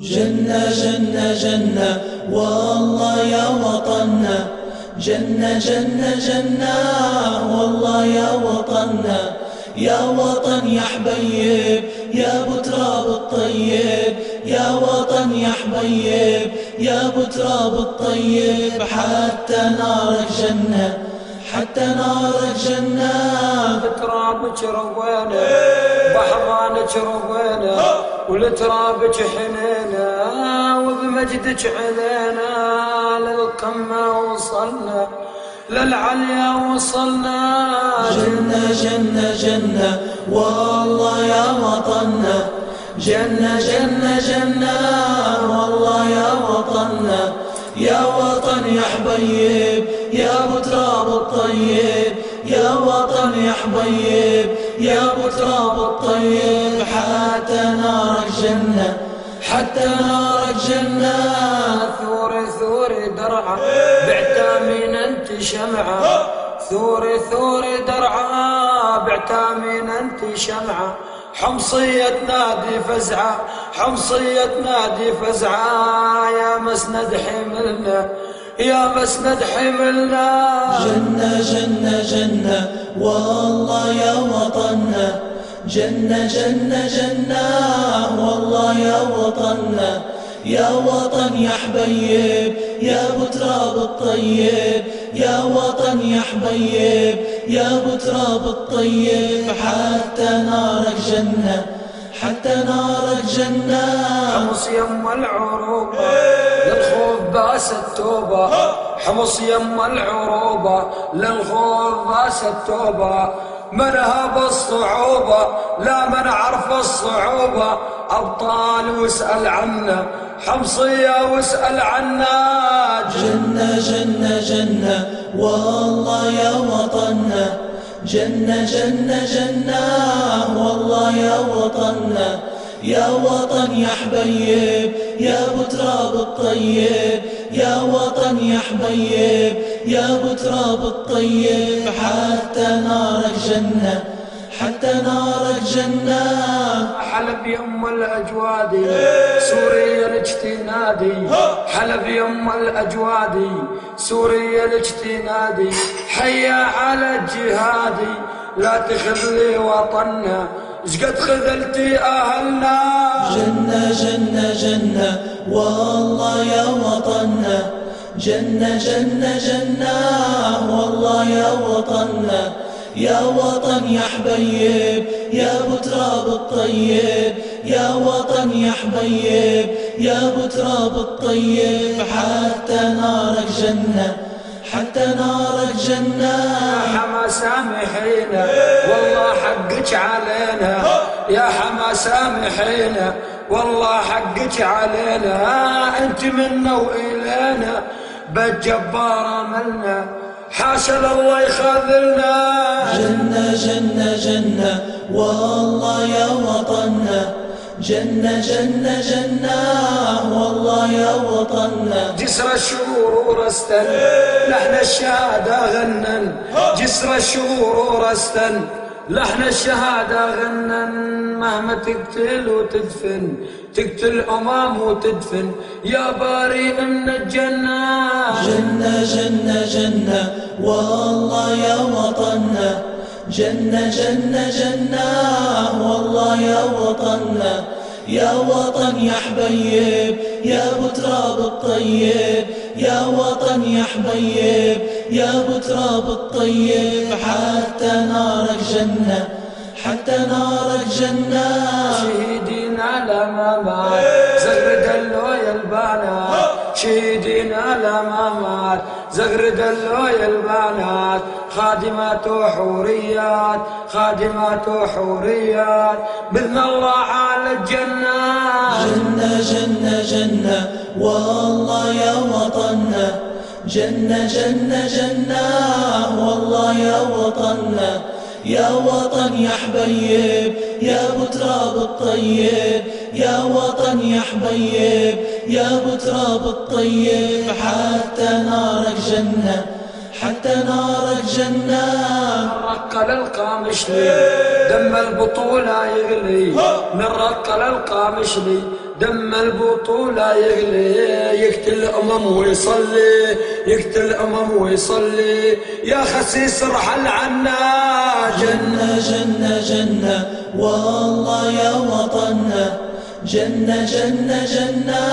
جنة جنة جنة والله يا وطننا. جنة جنة جنة والله يا وطننا. يا وطن يا حبيب يا ابو تراب الطيب. يا وطن يا حبيب يا ابو تراب الطيب. حتى نارك جنة حتى نارك جنة. ترابك روينا بحضانك روينا ولترابك حنينا وبمجدك علينا للقمة وصلنا للعليا وصلنا. جنة جنة جنة والله يا وطننا. جنة جنة جنة والله يا وطننا. يا وطن يا حبيب يا ابو تراب الطيب يا وطن يا حبيب يا ابو تراب الطيب حتى نارك جنة حتى نارك جنة ثوري ثوري درعة بعتا من أنت شمعة. ثوري ثوري درعة بعتا من أنت شمعة. حمصية نادي فزعة حمصية نادي فزعة. يا مسند حملنا يا مسند حملنا جنة جنة جنة. والله يا وطننا. جنة جنة جنة. والله يا وطننا. يا وطن يا حبيب يا ابو تراب الطيب. يا وطن يا حبيب يا ابو تراب الطيب. حتى نارك جنة. حتى نارك جنة حمص يم العروبة. للخوف بأس التوبة. حمص يم العروبة. للخوف بأس التوبة. من هب الصعوبة؟ لا من عرف الصعوبة. أبطال واسأل عنا. حمصية واسأل عنا. جنة جنة جنة. والله يا وطننا. جنة جنة جنة. والله يا وطننا يا وطن يا حبيب يا ابو تراب الطيب. يا وطن يا حبيب يا ابو تراب الطيب. حتى نارك جنة حتى نارك جنة. حلب يم الاجوادي سوريا الاجتنادي. حلب يم الاجوادي سوريا الاجتنادي. حيا على الجهادي لا تخذلي وطننا. شقد خذلتي أهلنا. جنة جنة جنة والله يا وطننا. جنة جنة جنة والله يا وطننا. يا وطن يا حبيب يا أبو تراب الطيب يا وطن يا حبيب يا أبو تراب الطيب حتى نارك جنة حتى نارك جنة. حما سامحينا والله حقك علينا. يا حما سامحينا والله حقك علينا. انت منا وإلينا بالجبار ملنا حاشا الله يخذلنا جنة جنة جنة والله يا وطننا. جنة جنة جنة والله يا وطننا. جسر الشهور ورستن لحن الشهادة غنن. جسر الشهور ورستن لحن الشهادة غنن مهما تقتل وتدفن تقتل أمام وتدفن. يا بارئ من الجنة. جنة جنة جنة والله يا وطننا جنة جنة جنة والله يا وطننا يا وطن يا حبيب يا ابو تراب الطيب. يا وطن يا حبيب يا ابو تراب الطيب حتى نارك جنة حتى نارك جنة. شهيدين على ما مات زغر دلو يا البنات. شهيدين على ما مات زغر دلو يا البنات. خادمات وحوريات خادمات وحوريات. بإذن الله على الجنة. جنة جنة جنة. والله يا وطننا جنة جنة جنة. والله يا وطننا يا وطن يا حبيب يا أبو تراب الطيب يا وطن يا حبيب يا أبو تراب الطيب. حتى نارك جنة. حتى نارك جنة رق للقامشلي دم البطولة يغلي. من رق للقامشلي دم البطولة يغلي. يقتل أمم ويصلي. يقتل أمم ويصلي. يا خسيس رحل عنا جنة جنة جنة. والله يا وطننا. جنة جنة جنة.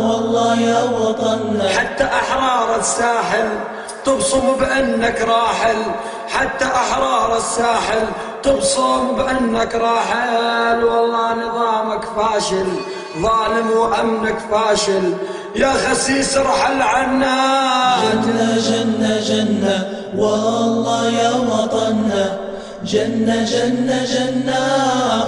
والله يا وطننا. حتى أحرار الساحل تبصم بأنك راحل حتى أحرار الساحل تبصم بأنك راحل. والله نظامك فاشل ظالم وأمنك فاشل. يا خسيس ارحل عنا. جنة جنة جنة والله يا وطننا. جنة جنة جنة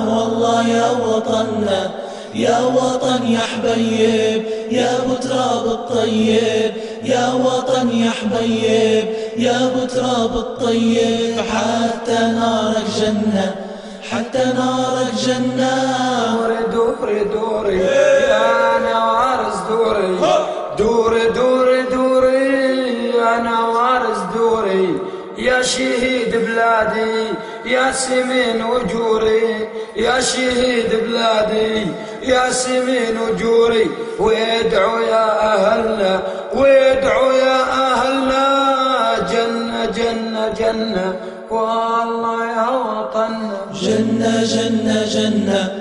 والله يا وطننا. يا وطن يا حبيب يا ابو تراب الطيب. يا وطن يا حبيب يا ابو تراب الطيب حتى نارك جنة حتى نارك جنة. دوري دوري. بلادي يا سمين وجوري يا شهيد بلادي يا سمين وجوري ويدعو يا أهلنا ويدعو يا أهلنا جنة جنة جنة والله يا وطننا. جنة جنة جنة.